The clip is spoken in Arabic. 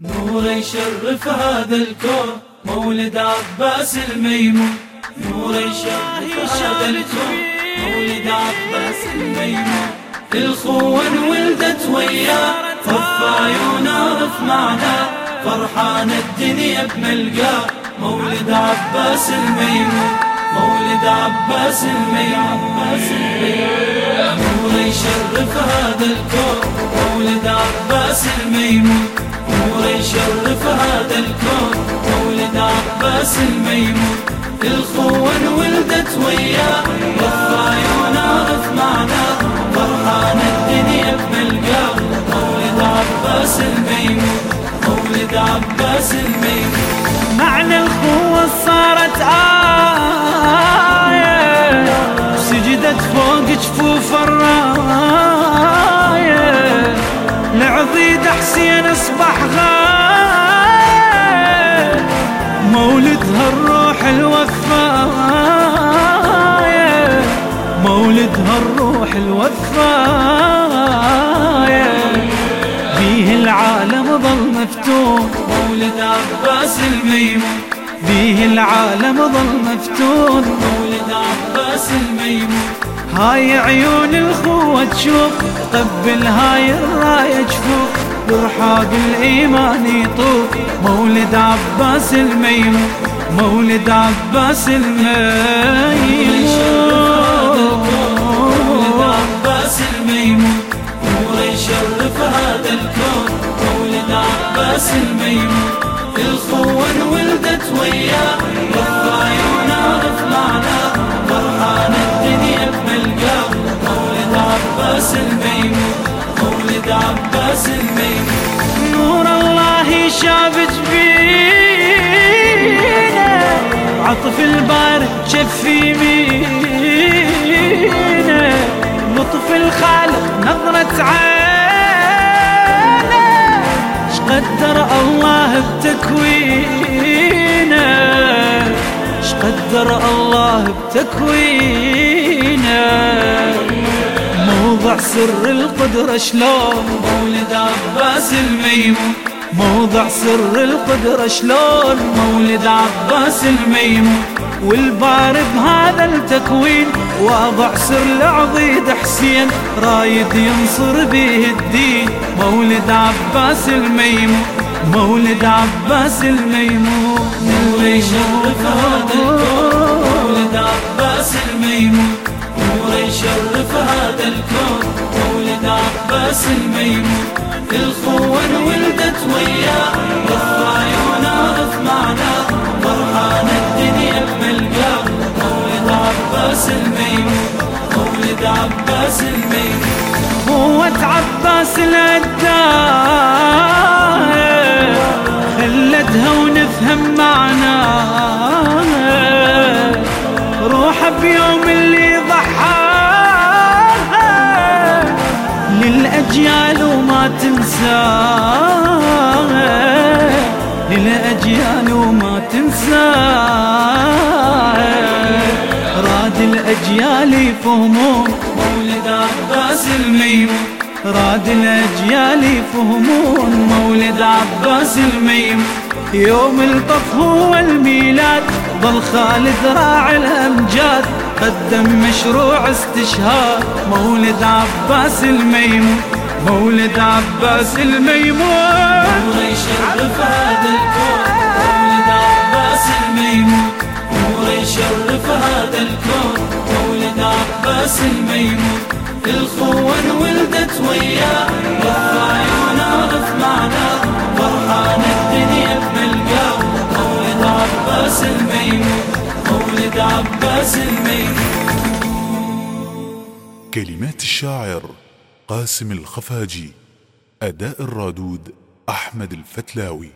نور يشرف هذا الكون مولد عباس الميمون. نور يشرف هذا الكون مولد عباس الميمون. الخوة ولدت وياه رف عيونا رف معنا. فرحان الدنيا بملقاه مولد عباس الميمون. مولد عباس الميمون عباس الميمون. نور يشرف هذا الكون مولد عباس الميمون. نور يشرف هذا الكون. مولد عباس الميمون. الخوة ولدت وياه. رف عيونا رف معنا. فرحان الدنيا بملقاه مولد عباس الميمون. مولد عباس الميمون. معنى الخوة صارت آية. سجدت فوق جفوف الراية. لعضيد حسين مولدها الروح الوفاية. مولدها الروح الوفاية. بيه العالم ظل مفتون مولد عباس الميمون. بيه العالم ظل مفتون مولد عباس الميمون. هاي عيون الخوة تشوف قبل هاي الراية جفوف برحاب الإيمان يطوف. مولد عباس الميمون مولد عباس مولد الميمون. عباس الميمون نور يشرف هذا الكون مولد عباس الميمون الخون ولدت وياه الله شاب جبينه عطف البار شف يمينه لطف الخالق نظرة عينه شقدر الله بتكوينه؟ شقدر الله بتكوينه؟ موضع سر القدرة شلون مولد عباس الميمون. موضع سر القدرة شلون مولد عباس الميمون والبار بهذا التكوين واضع سر العضيد حسين رايد ينصر به الدين مولد عباس الميمون مولد عباس الميمون نور يشرف هذا الكون مولد عباس الميمون نور يشرف هذا الكون مولد عباس الميمون الخون ولدت عباس الميمون مولد عباس الميمون قوة عباس الأداء خلتها ونفهم معناها روح بيوم اللي ضحاها للأجيال وما تنساها للأجيال وما تنساها الأجيال يفهمون مولد عباس الميمون راد الأجيال يفهمون مولد عباس الميم. يوم الطف هو الميلاد ظل خالد راعي الأمجاد. قدم مشروع استشهاد. مولد عباس الميمون مولد عباس الميمون نور يشرف هذا الكون. مولد عباس الميمون نور يشرف هذا الكون. عباس الميمون الخون ولدت وياه. رف عيونا رف معنا فرحان الدنيا بملقاه. مولد عباس الميمون مولد عباس الميمون. كلمات الشاعر قاسم الخفاجي أداء الرادود أحمد الفتلاوي.